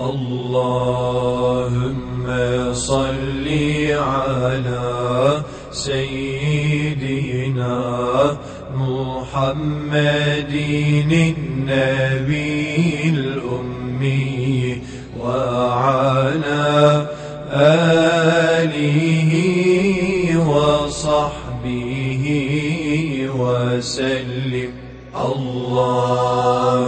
اللهم صل على سيدنا محمد النبي الأمي وعلى آله وصحبه وسلم. اللهم صل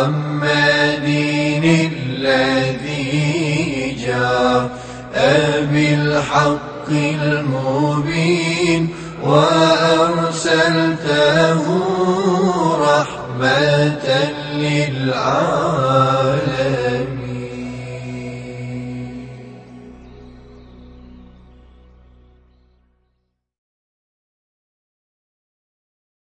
محمد الذي جاء بالحق المبين وأرسلته رحمة للعالمين.